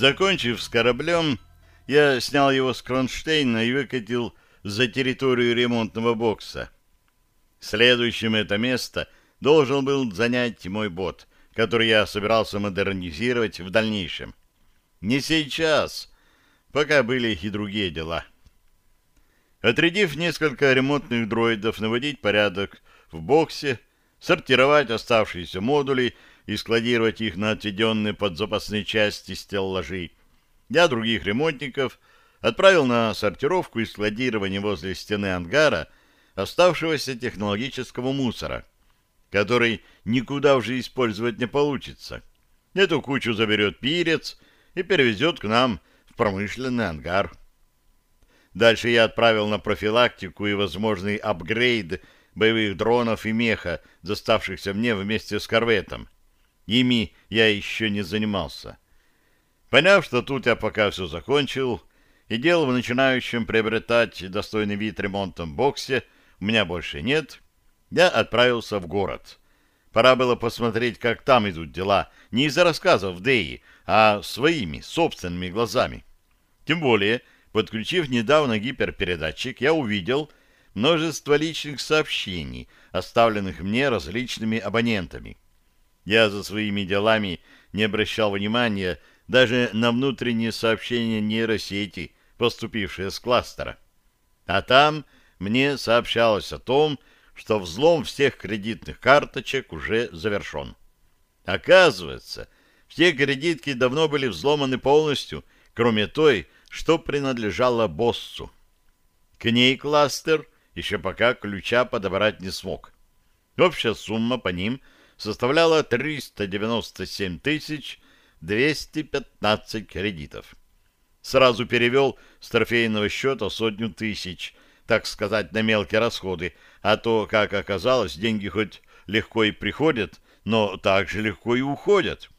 Закончив с кораблем, я снял его с кронштейна и выкатил за территорию ремонтного бокса. Следующим это место должен был занять мой бот, который я собирался модернизировать в дальнейшем. Не сейчас, пока были и другие дела. Отрядив несколько ремонтных дроидов наводить порядок в боксе, сортировать оставшиеся модули и складировать их на отведенные под запасные части стеллажи, я других ремонтников отправил на сортировку и складирование возле стены ангара оставшегося технологического мусора, который никуда уже использовать не получится. Эту кучу заберет пирец и перевезет к нам в промышленный ангар. Дальше я отправил на профилактику и возможный апгрейд боевых дронов и меха, доставшихся мне вместе с корветом. Ими я еще не занимался. Поняв, что тут я пока все закончил, и дел в начинающем приобретать достойный вид ремонтом боксе у меня больше нет, я отправился в город. Пора было посмотреть, как там идут дела, не из-за рассказов Деи, а своими, собственными глазами. Тем более, подключив недавно гиперпередатчик, я увидел множество личных сообщений, оставленных мне различными абонентами. Я за своими делами не обращал внимания даже на внутренние сообщения нейросети, поступившие с кластера. А там мне сообщалось о том, что взлом всех кредитных карточек уже завершен. Оказывается, все кредитки давно были взломаны полностью, кроме той, что принадлежала боссу. К ней кластер еще пока ключа подобрать не смог. Общая сумма по ним составляла 397 215 кредитов. Сразу перевел с трофейного счета сотню тысяч, так сказать, на мелкие расходы, а то, как оказалось, деньги хоть легко и приходят, но также легко и уходят.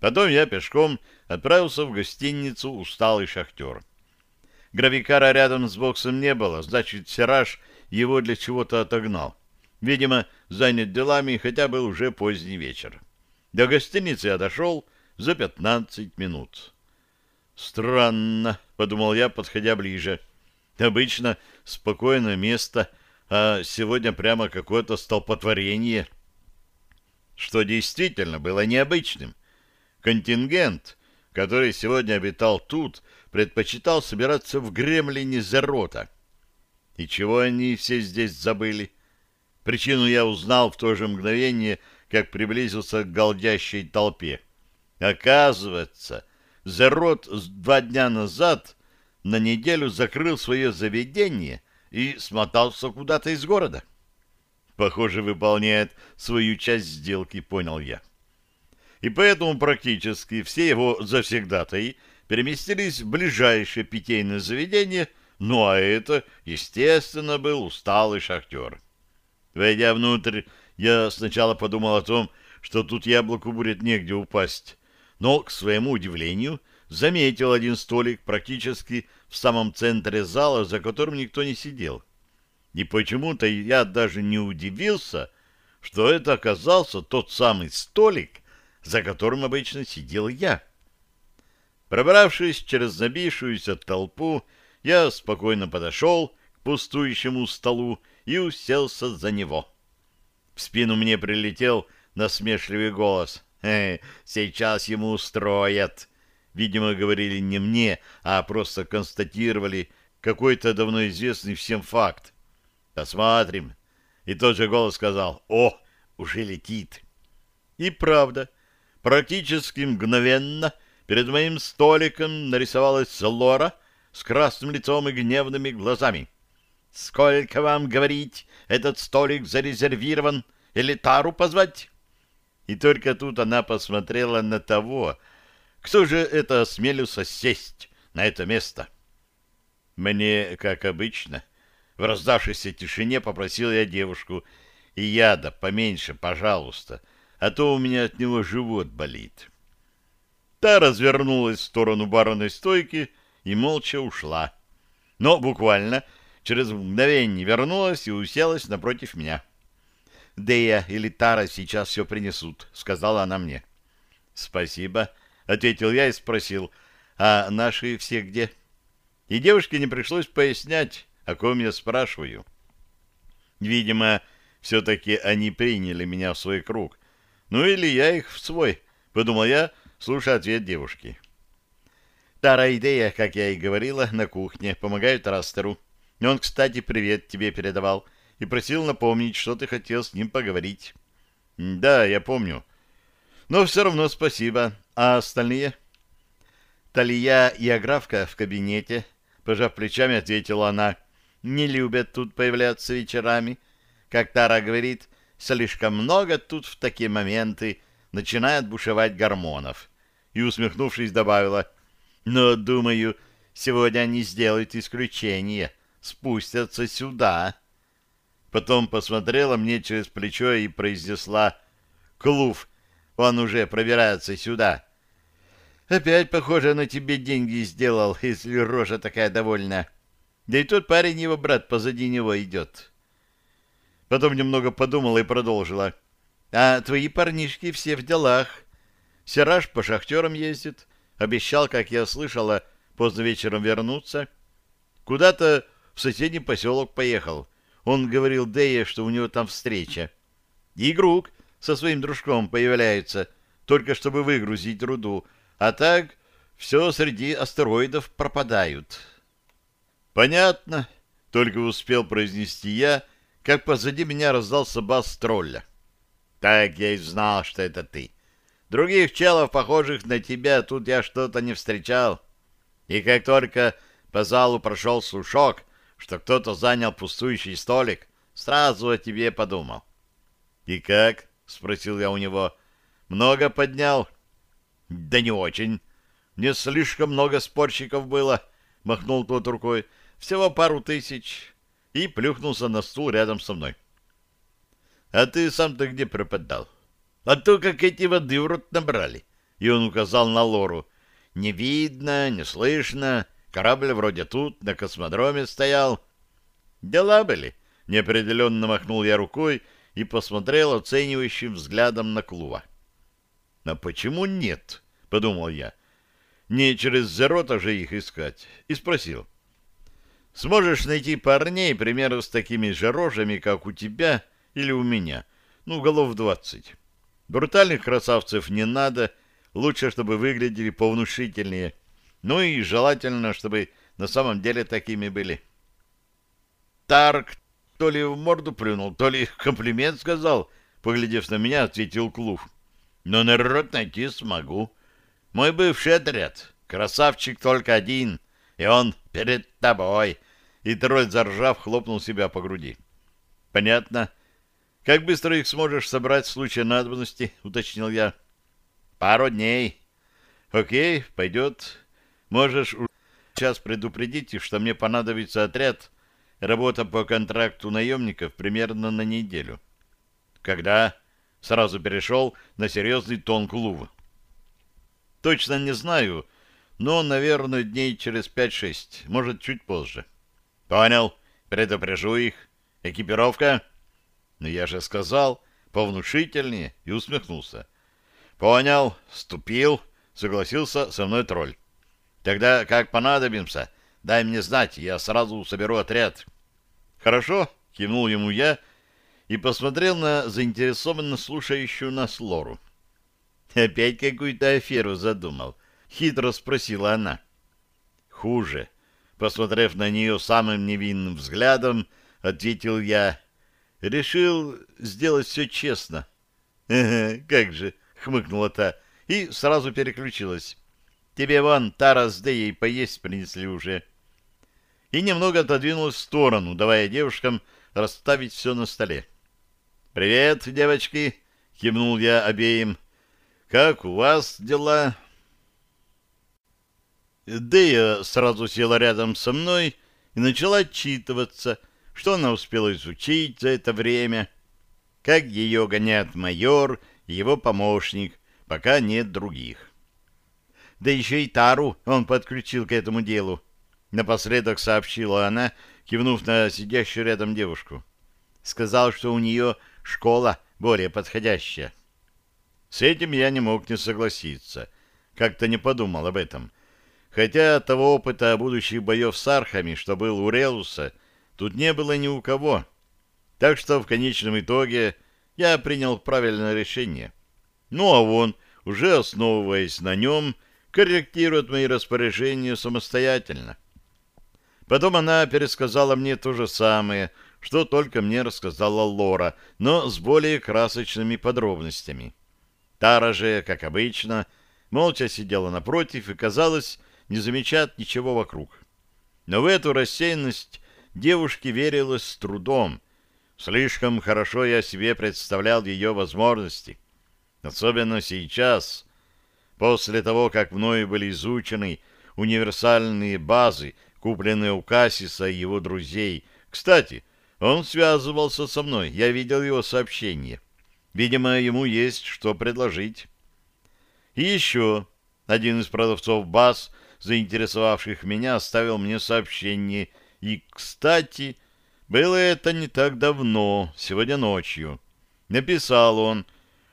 Потом я пешком отправился в гостиницу «Усталый шахтер». Гравикара рядом с боксом не было, значит, Сираж его для чего-то отогнал. Видимо, занят делами, хотя был уже поздний вечер. До гостиницы я дошел за пятнадцать минут. «Странно», — подумал я, подходя ближе. «Обычно спокойное место, а сегодня прямо какое-то столпотворение, что действительно было необычным. Контингент, который сегодня обитал тут, предпочитал собираться в гремлине Зерота. И чего они все здесь забыли? Причину я узнал в то же мгновение, как приблизился к голдящей толпе. Оказывается, Зерот два дня назад на неделю закрыл свое заведение и смотался куда-то из города. Похоже, выполняет свою часть сделки, понял я. И поэтому практически все его завсегдатаи переместились в ближайшее питейное заведение, ну а это, естественно, был усталый шахтер. Войдя внутрь, я сначала подумал о том, что тут яблоку будет негде упасть, но, к своему удивлению, заметил один столик практически в самом центре зала, за которым никто не сидел. И почему-то я даже не удивился, что это оказался тот самый столик, за которым обычно сидел я. Пробравшись через забившуюся толпу, я спокойно подошел к пустующему столу и уселся за него. В спину мне прилетел насмешливый голос. «Э, «Сейчас ему устроят!» Видимо, говорили не мне, а просто констатировали какой-то давно известный всем факт. Посмотрим. И тот же голос сказал, о, уже летит. И правда, практически мгновенно перед моим столиком нарисовалась Лора с красным лицом и гневными глазами. «Сколько вам говорить, этот столик зарезервирован? Или Тару позвать?» И только тут она посмотрела на того, кто же это осмелился сесть на это место. Мне, как обычно, в раздавшейся тишине попросил я девушку, и яда поменьше, пожалуйста, а то у меня от него живот болит. Та развернулась в сторону барной стойки и молча ушла. Но буквально через мгновение вернулась и уселась напротив меня. «Дея или Тара сейчас все принесут», — сказала она мне. «Спасибо», ответил я и спросил, а наши все где? И девушке не пришлось пояснять, о ком я спрашиваю. Видимо, все-таки они приняли меня в свой круг. Ну или я их в свой, подумал я, слушая ответ девушки. Тара идея, как я и говорила, на кухне, помогает Растеру. Он, кстати, привет тебе передавал и просил напомнить, что ты хотел с ним поговорить. Да, я помню. Но все равно спасибо. А остальные? Талия и Аграфка в кабинете, пожав плечами, ответила она. Не любят тут появляться вечерами. Как Тара говорит, слишком много тут в такие моменты начинает бушевать гормонов. И, усмехнувшись, добавила, «Но, думаю, сегодня они сделают исключение, спустятся сюда». Потом посмотрела мне через плечо и произнесла, «Клув, он уже пробирается сюда». «Опять, похоже, на тебе деньги сделал, если рожа такая довольная. Да и тот парень, его брат, позади него идет». Потом немного подумала и продолжила. «А твои парнишки все в делах. Сираж по шахтерам ездит. Обещал, как я слышала, поздно вечером вернуться. Куда-то в соседний поселок поехал. Он говорил Дэе, что у него там встреча. И Грук со своим дружком появляется, только чтобы выгрузить руду. А так все среди астероидов пропадают». «Понятно», — только успел произнести я, — как позади меня раздался бас тролля. «Так я и знал, что это ты. Других челов, похожих на тебя, тут я что-то не встречал. И как только по залу прошел слушок, что кто-то занял пустующий столик, сразу о тебе подумал». «И как?» — спросил я у него. «Много поднял?» «Да не очень. Не слишком много спорщиков было», — махнул тот рукой. «Всего пару тысяч» и плюхнулся на стул рядом со мной. — А ты сам-то где пропадал? — А то, как эти воды в рот набрали. И он указал на Лору. — Не видно, не слышно. Корабль вроде тут, на космодроме стоял. — Дела были. Неопределенно махнул я рукой и посмотрел оценивающим взглядом на Клува. — А почему нет? — подумал я. — Не через Зерота же их искать. И спросил. — Сможешь найти парней, примерно с такими же рожами, как у тебя или у меня. Ну, голов двадцать. Брутальных красавцев не надо, лучше, чтобы выглядели повнушительнее. Ну и желательно, чтобы на самом деле такими были. Тарк то ли в морду плюнул, то ли комплимент сказал, поглядев на меня, ответил Клув. Но народ найти смогу. Мой бывший отряд, красавчик только один, и он перед тобой, и тролль, заржав, хлопнул себя по груди. — Понятно. Как быстро их сможешь собрать в случае надобности? — уточнил я. — Пару дней. — Окей, пойдет. Можешь сейчас предупредить, что мне понадобится отряд, работа по контракту наемников примерно на неделю. — Когда? — сразу перешел на серьезный тон клуба. — Точно не знаю, но, наверное, дней через пять-шесть, может, чуть позже. — Понял. Предупрежу их. Экипировка? Ну, я же сказал, повнушительнее, и усмехнулся. Понял. Ступил. Согласился со мной тролль. Тогда, как понадобимся, дай мне знать, я сразу соберу отряд. Хорошо, кивнул ему я и посмотрел на заинтересованно слушающую нас Лору. Опять какую-то аферу задумал. Хитро спросила она. Хуже. Посмотрев на нее самым невинным взглядом, ответил я. Решил сделать все честно. — как же, — хмыкнула та, и сразу переключилась. — Тебе вон Тара с Деей поесть принесли уже. И немного отодвинулась в сторону, давая девушкам расставить все на столе. — Привет, девочки! — кивнул я обеим. — Как у вас дела? — Дея сразу села рядом со мной и начала отчитываться, что она успела изучить за это время, как ее гоняет майор и его помощник, пока нет других. Да еще и Тару он подключил к этому делу. Напоследок сообщила она, кивнув на сидящую рядом девушку. Сказал, что у нее школа более подходящая. С этим я не мог не согласиться — как-то не подумал об этом. Хотя того опыта будущих боев с архами, что был у Реуса, тут не было ни у кого. Так что в конечном итоге я принял правильное решение. Ну а он, уже основываясь на нем, корректирует мои распоряжения самостоятельно. Потом она пересказала мне то же самое, что только мне рассказала Лора, но с более красочными подробностями. Тара же, как обычно, молча сидела напротив и, казалось, не замечает ничего вокруг. Но в эту рассеянность девушке верилось с трудом. Слишком хорошо я себе представлял ее возможности. Особенно сейчас, после того, как мною были изучены универсальные базы, купленные у Кассиса и его друзей. Кстати, он связывался со мной, я видел его сообщение. Видимо, ему есть что предложить. И еще один из продавцов баз, заинтересовавших меня, оставил мне сообщение. И, кстати, было это не так давно, сегодня ночью. Написал он,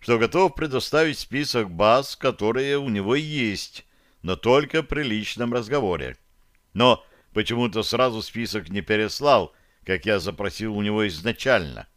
что готов предоставить список баз, которые у него есть, но только при личном разговоре. Но почему-то сразу список не переслал, как я запросил у него изначально.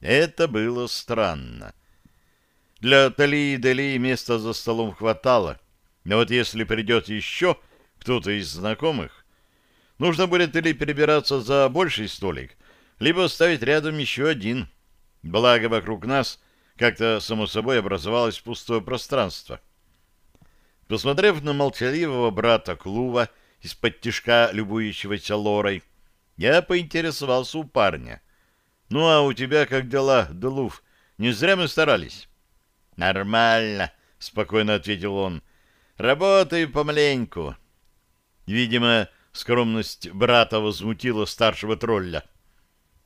Это было странно. Для Талии и Дали места за столом хватало, но вот если придет еще кто-то из знакомых, нужно будет или перебираться за больший столик, либо ставить рядом еще один. Благо вокруг нас как-то само собой образовалось пустое пространство. Посмотрев на молчаливого брата Клува, из-под тишка любующегося лорой, я поинтересовался у парня. «Ну, а у тебя как дела, Делуф? Не зря мы старались?» «Нормально», — спокойно ответил он. «Работаю помаленьку». Видимо, скромность брата возмутила старшего тролля.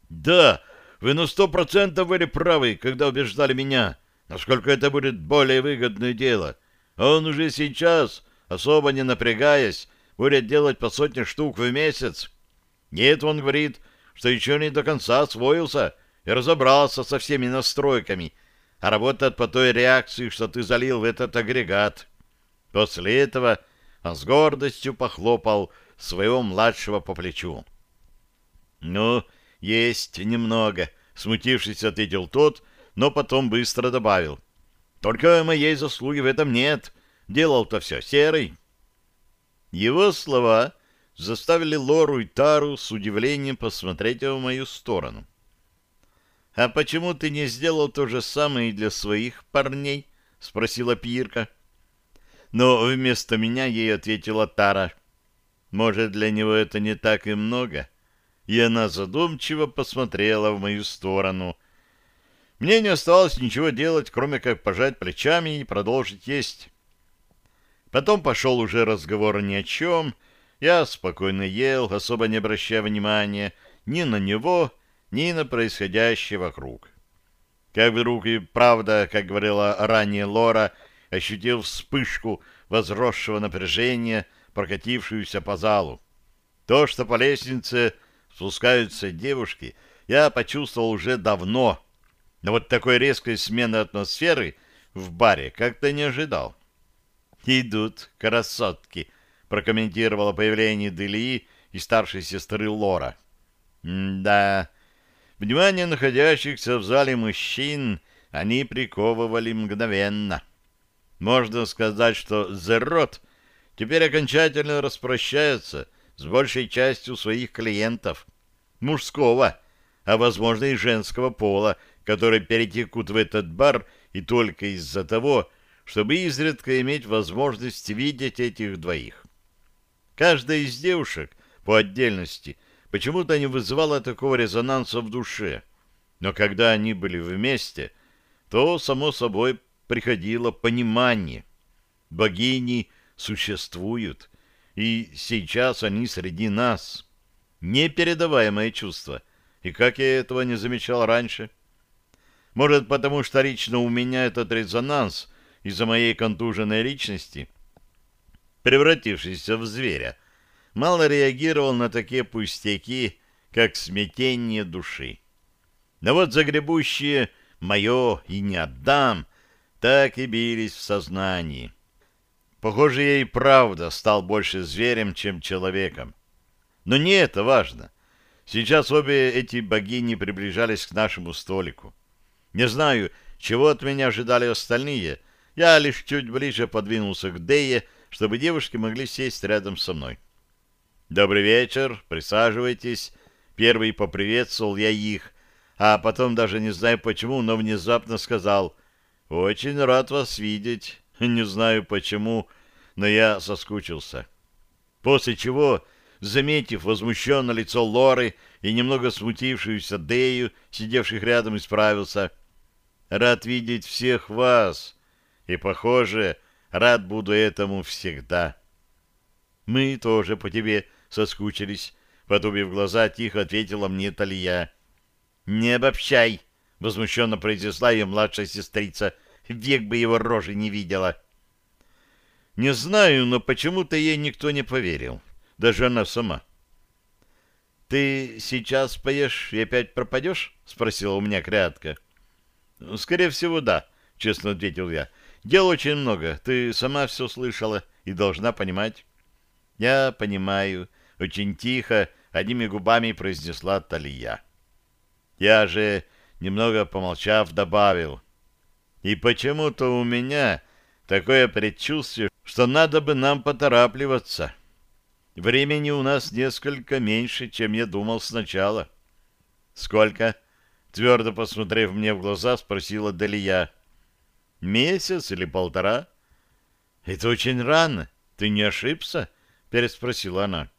«Да, вы на сто процентов были правы, когда убеждали меня, насколько это будет более выгодное дело. Он уже сейчас, особо не напрягаясь, будет делать по сотне штук в месяц. Нет, он говорит, что еще не до конца освоился и разобрался со всеми настройками, а работает по той реакции, что ты залил в этот агрегат. После этого он с гордостью похлопал своего младшего по плечу. «Ну, есть немного», — смутившись, ответил тот, но потом быстро добавил. «Только моей заслуги в этом нет. Делал-то все серый». Его слова заставили Лору и Тару с удивлением посмотреть в мою сторону. «А почему ты не сделал то же самое и для своих парней?» — спросила Пирка. Но вместо меня ей ответила Тара. «Может, для него это не так и много?» И она задумчиво посмотрела в мою сторону. Мне не осталось ничего делать, кроме как пожать плечами и продолжить есть. Потом пошел уже разговор ни о чем. Я спокойно ел, особо не обращая внимания ни на него, ни на происходящее вокруг. Как вдруг и правда, как говорила ранее Лора, ощутил вспышку возросшего напряжения, прокатившуюся по залу. То, что по лестнице спускаются девушки, я почувствовал уже давно, но вот такой резкой смены атмосферы в баре как-то не ожидал. «Идут красотки», — прокомментировала появление Делии и старшей сестры Лора. «Да, внимание находящихся в зале мужчин они приковывали мгновенно. Можно сказать, что Зеррот теперь окончательно распрощается с большей частью своих клиентов, мужского, а, возможно, и женского пола, которые перетекут в этот бар и только из-за того, чтобы изредка иметь возможность видеть этих двоих. Каждая из девушек по отдельности почему-то не вызывала такого резонанса в душе, но когда они были вместе, то, само собой, приходило понимание. Богини существуют, и сейчас они среди нас. Непередаваемое чувство, и как я этого не замечал раньше. Может, потому что лично у меня этот резонанс из-за моей контуженной личности, превратившийся в зверя, мало реагировал на такие пустяки, как смятение души. Но вот загребущие «моё и не отдам» так и бились в сознании. Похоже, я и правда стал больше зверем, чем человеком. Но не это важно. Сейчас обе эти богини приближались к нашему столику. Не знаю, чего от меня ожидали остальные. Я лишь чуть ближе подвинулся к Дее, чтобы девушки могли сесть рядом со мной. «Добрый вечер, присаживайтесь». Первый поприветствовал я их, а потом даже не знаю почему, но внезапно сказал «Очень рад вас видеть». Не знаю почему, но я соскучился. После чего, заметив возмущенное лицо Лоры и немного смутившуюся Дею, сидевших рядом, исправился. «Рад видеть всех вас, и, похоже, рад буду этому всегда». «Мы тоже по тебе соскучились», — потупив глаза, тихо ответила мне Талия. «Не обобщай!» — возмущенно произнесла ее младшая сестрица. «Век бы его рожи не видела!» Не знаю, но почему-то ей никто не поверил. Даже она сама. «Ты сейчас поешь и опять пропадешь?» — спросила у меня крятка. «Скорее всего, да», — честно ответил я. «Дел очень много. Ты сама все слышала и должна понимать». «Я понимаю», — очень тихо, одними губами произнесла Талия. Я же, немного помолчав, добавил. И почему-то у меня такое предчувствие, что надо бы нам поторапливаться. Времени у нас несколько меньше, чем я думал сначала. Сколько? Твердо посмотрев мне в глаза, спросила Далия. Месяц или полтора? Это очень рано. Ты не ошибся? Переспросила она.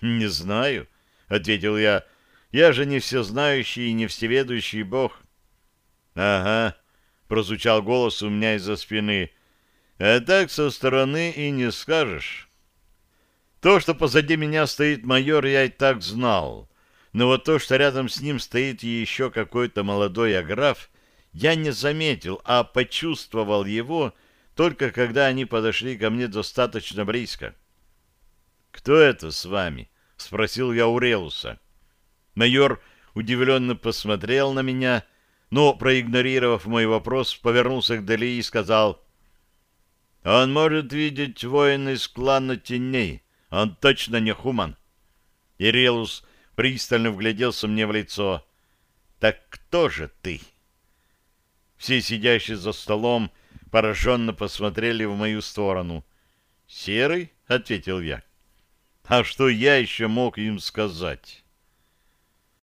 Не знаю, ответил я, я же не всезнающий и не всеведущий Бог. — Ага, — прозвучал голос у меня из-за спины. — А так со стороны и не скажешь. То, что позади меня стоит майор, я и так знал. Но вот то, что рядом с ним стоит еще какой-то молодой аграф, я не заметил, а почувствовал его только когда они подошли ко мне достаточно близко. «Кто это с вами?» — спросил я у Реуса. Майор удивленно посмотрел на меня, но, проигнорировав мой вопрос, повернулся к Дали и сказал, «Он может видеть воина из клана теней. Он точно не хуман». Ирелус пристально вгляделся мне в лицо. «Так кто же ты?» Все сидящие за столом пораженно посмотрели в мою сторону. «Серый?» — ответил я. «А что я еще мог им сказать?»